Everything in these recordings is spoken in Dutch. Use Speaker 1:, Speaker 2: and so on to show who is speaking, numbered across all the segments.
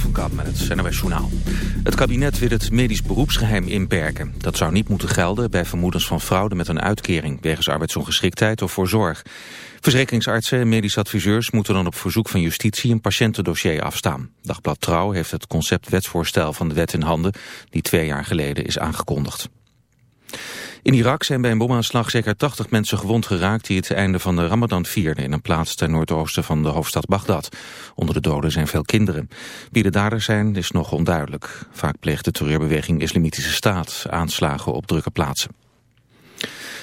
Speaker 1: Van Kamp met het Journaal. Het kabinet wil het medisch beroepsgeheim inperken. Dat zou niet moeten gelden bij vermoedens van fraude met een uitkering... wegens arbeidsongeschiktheid of voor zorg. Verzekeringsartsen en medisch adviseurs moeten dan op verzoek van justitie... een patiëntendossier afstaan. Dagblad Trouw heeft het concept wetsvoorstel van de wet in handen... die twee jaar geleden is aangekondigd. In Irak zijn bij een bomaanslag zeker 80 mensen gewond geraakt die het einde van de Ramadan vierden in een plaats ten noordoosten van de hoofdstad Bagdad. Onder de doden zijn veel kinderen. Wie de daders zijn is nog onduidelijk. Vaak pleegt de terreurbeweging Islamitische Staat aanslagen op drukke plaatsen.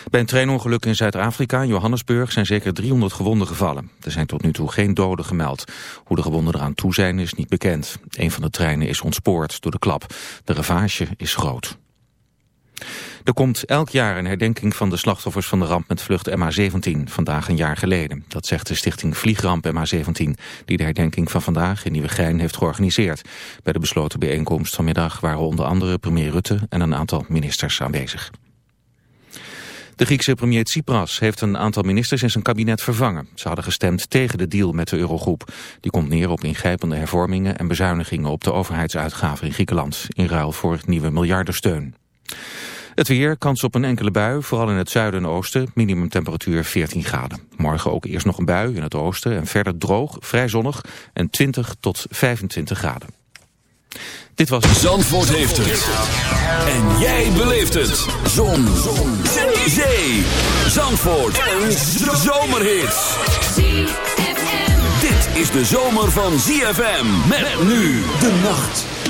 Speaker 1: Bij een treinongeluk in Zuid-Afrika, Johannesburg, zijn zeker 300 gewonden gevallen. Er zijn tot nu toe geen doden gemeld. Hoe de gewonden eraan toe zijn is niet bekend. Een van de treinen is ontspoord door de klap. De ravage is groot. Er komt elk jaar een herdenking van de slachtoffers van de ramp met vlucht MH17, vandaag een jaar geleden. Dat zegt de stichting Vliegramp MH17, die de herdenking van vandaag in Nieuwegein heeft georganiseerd. Bij de besloten bijeenkomst vanmiddag waren onder andere premier Rutte en een aantal ministers aanwezig. De Griekse premier Tsipras heeft een aantal ministers in zijn kabinet vervangen. Ze hadden gestemd tegen de deal met de eurogroep. Die komt neer op ingrijpende hervormingen en bezuinigingen op de overheidsuitgaven in Griekenland, in ruil voor nieuwe miljardensteun. Het weer, kans op een enkele bui, vooral in het zuiden en oosten, minimumtemperatuur 14 graden. Morgen ook eerst nog een bui in het oosten en verder droog, vrij zonnig en 20 tot 25 graden.
Speaker 2: Dit was... Zandvoort heeft het. En jij beleeft het. Zon. Zon. Zee. Zandvoort. Een zomerhit. Dit is de zomer van ZFM. Met nu de nacht.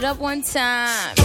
Speaker 3: It up one time.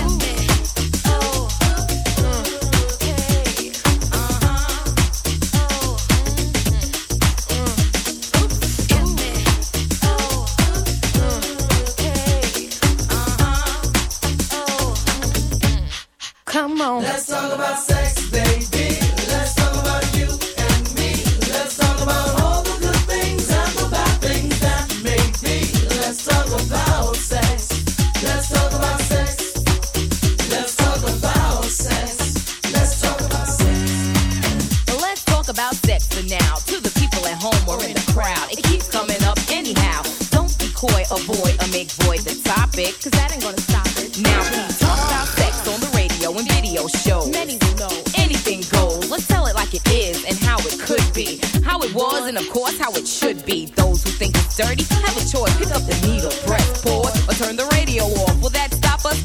Speaker 3: Us?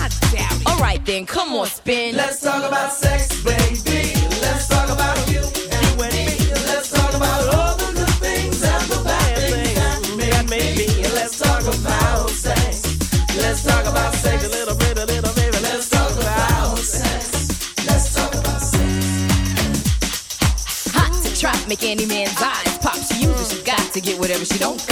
Speaker 3: I doubt it. All right, then, come on, spin.
Speaker 4: Let's talk about sex, baby. Let's talk about you and me. Let's talk about all the good things and the bad things that make me. Let's talk about sex. Let's talk about sex. A little bit, a little baby. Let's talk about sex. Let's talk about sex.
Speaker 3: Hot to trap, make any man's eyes pop. She uses, she got to get whatever she don't got.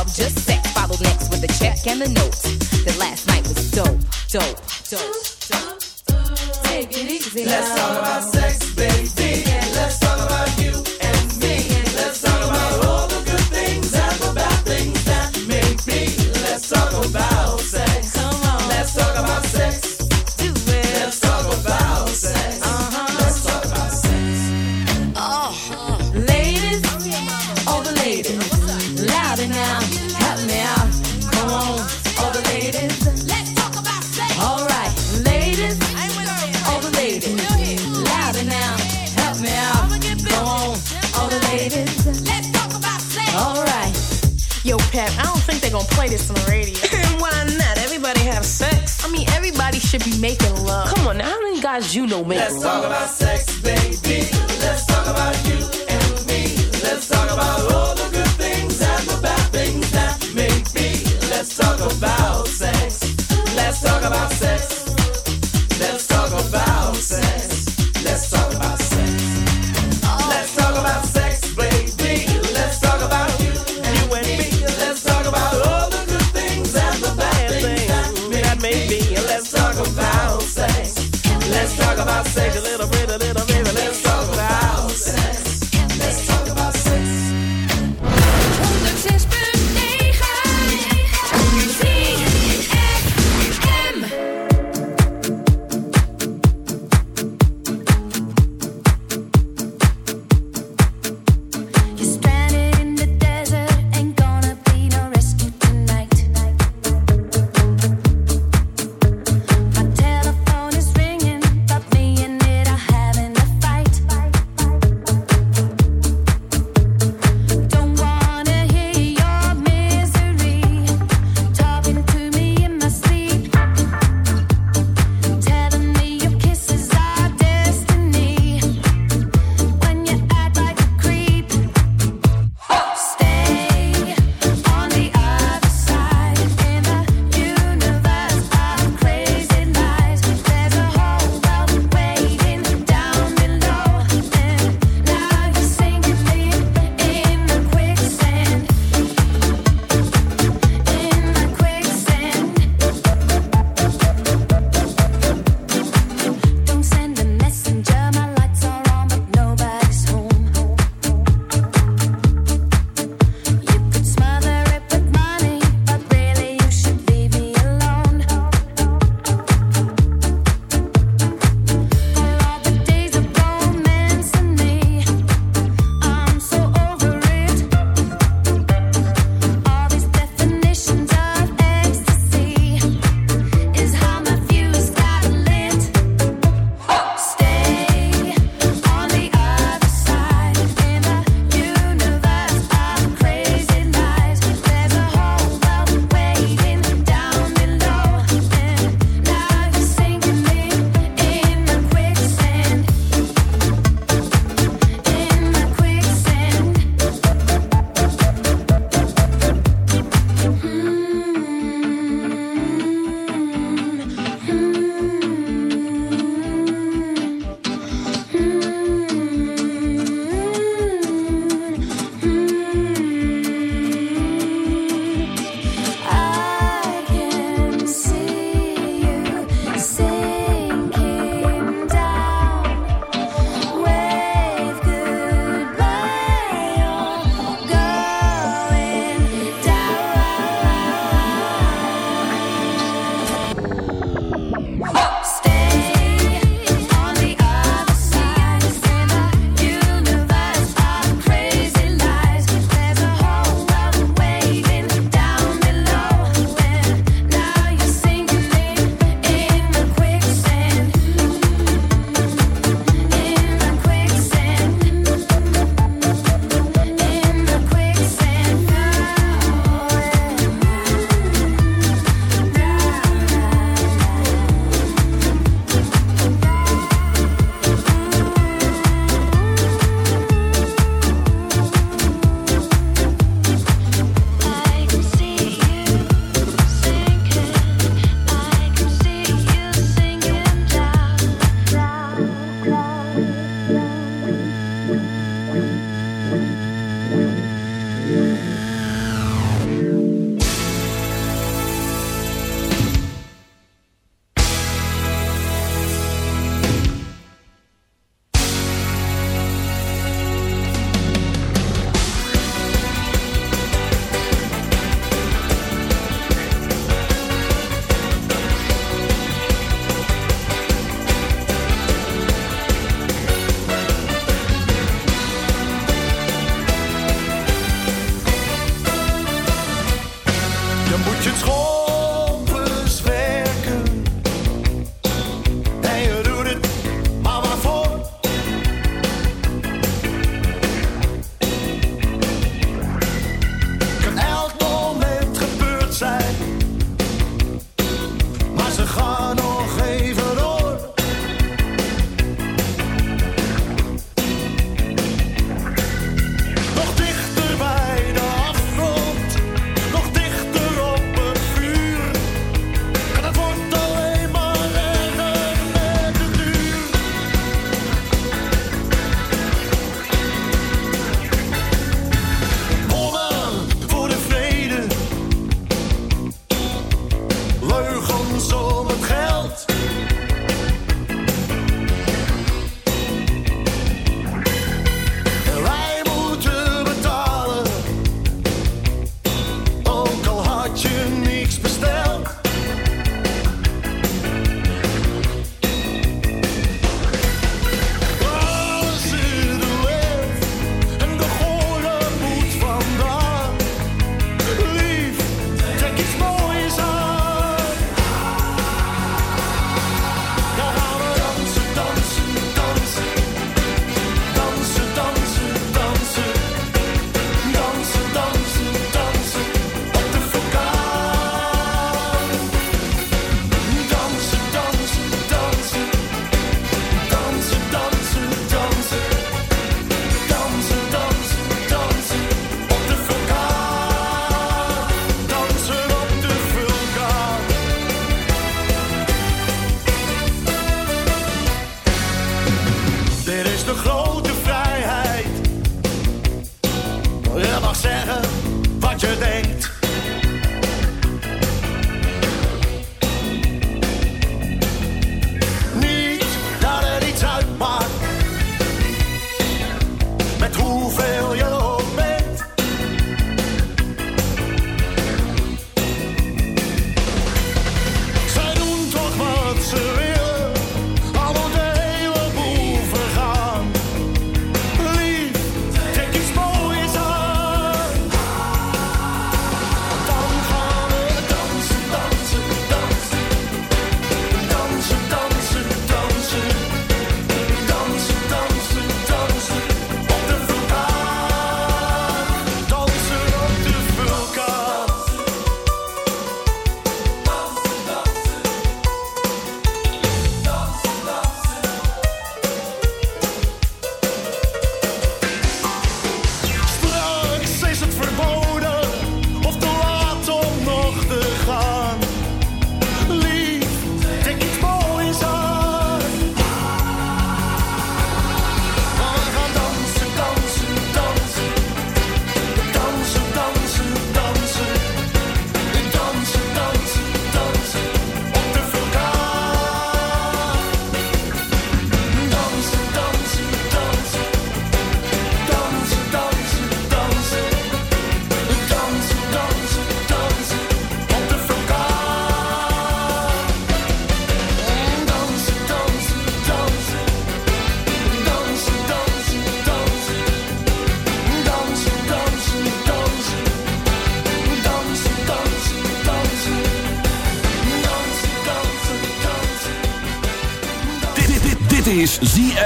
Speaker 3: check and the note that last night was dope, dope, dope.
Speaker 4: You
Speaker 5: know make
Speaker 4: Let's talk about sex,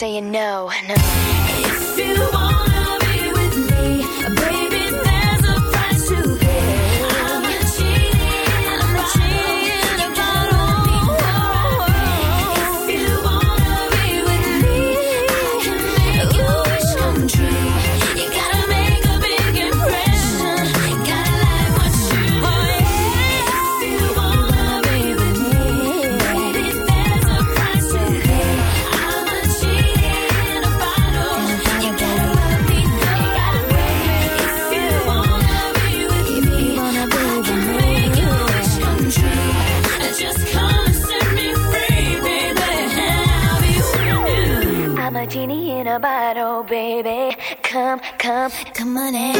Speaker 6: saying
Speaker 7: no, no.
Speaker 8: money.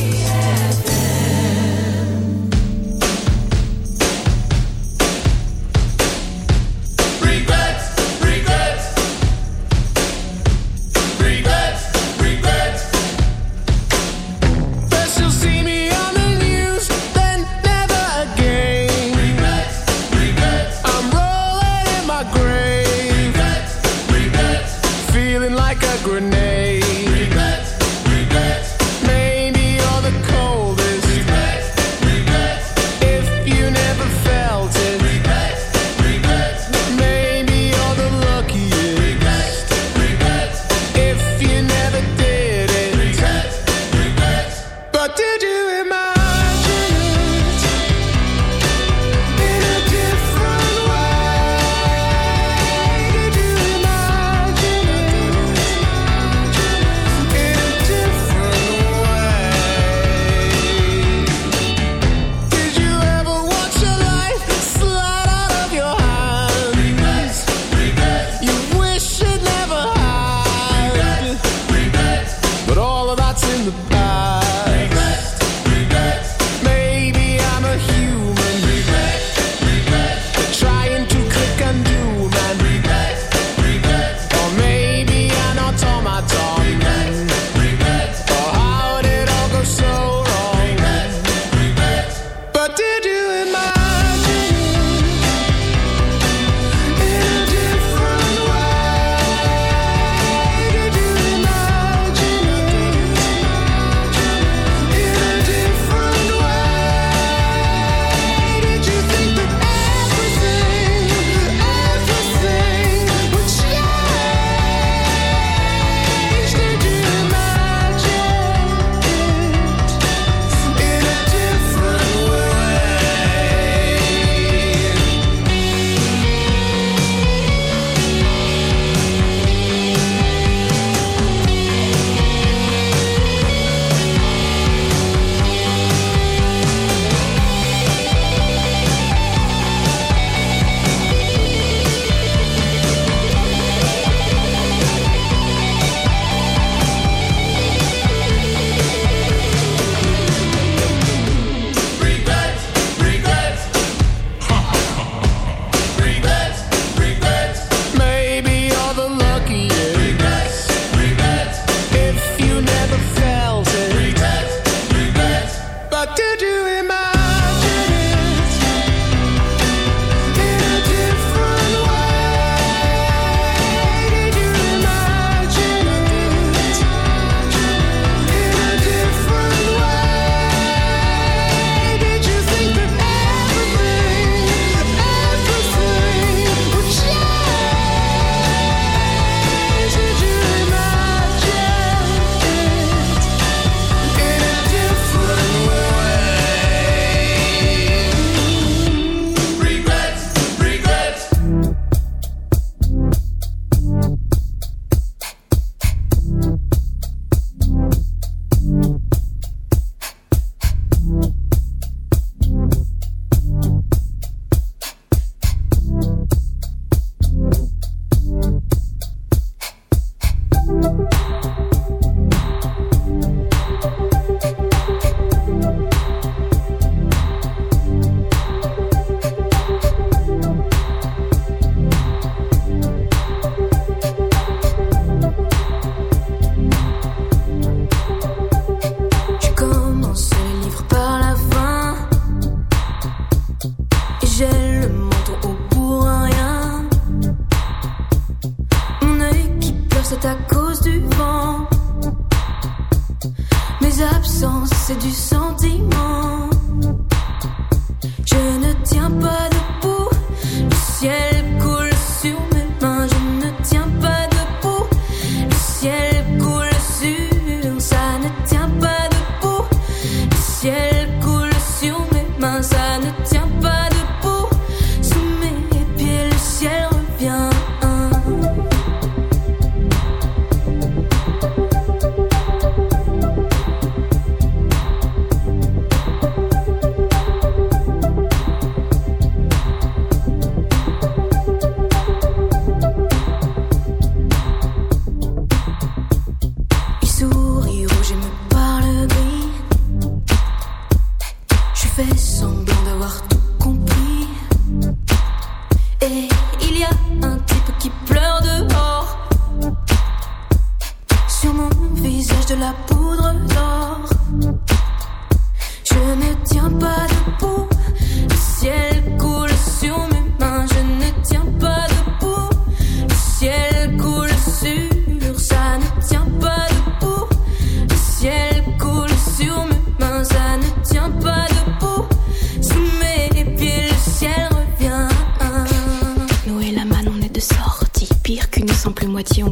Speaker 9: moitié en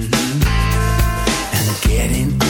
Speaker 10: Mhm. And getting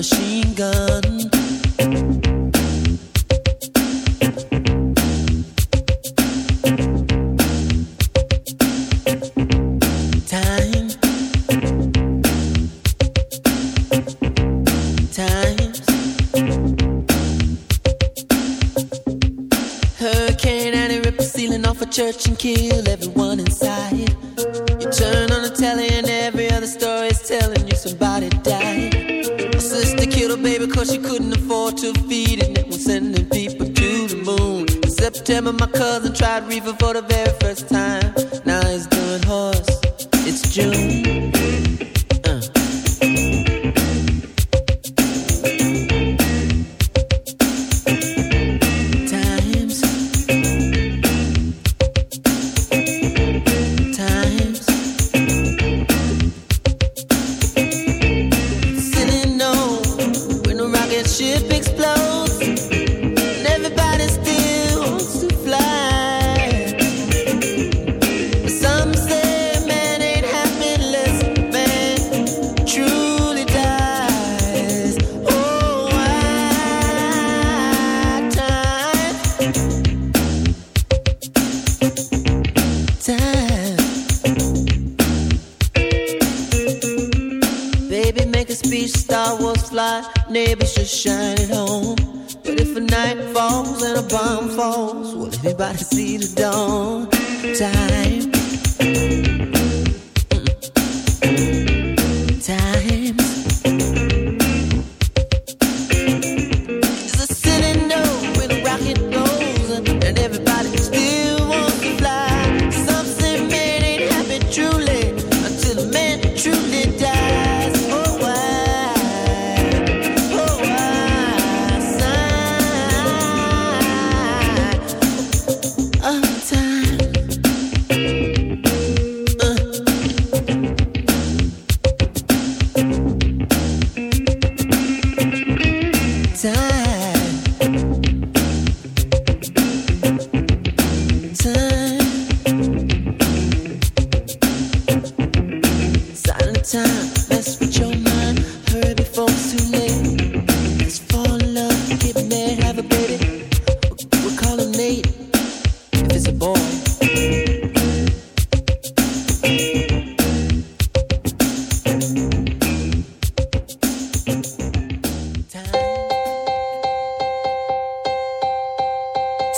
Speaker 11: Machine